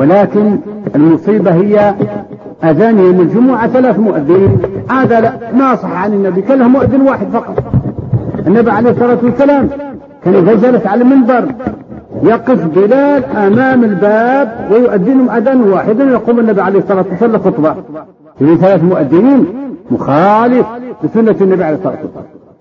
ولكن المصيبة هي أذان يوم الجمعة ثلاث مؤذنين. هذا لا ما صح عن النبي كان له مؤذن واحد فقط. النبي عليه الصلاة والسلام كان إذا جلس على المنبر يقف بلال أمام الباب ويؤذنهم أذان واحدا يقوم النبي عليه الصلاة والسلام خطبة في ثلاث مؤذنين مخالف لسنة النبي عليه الصلاة والسلام.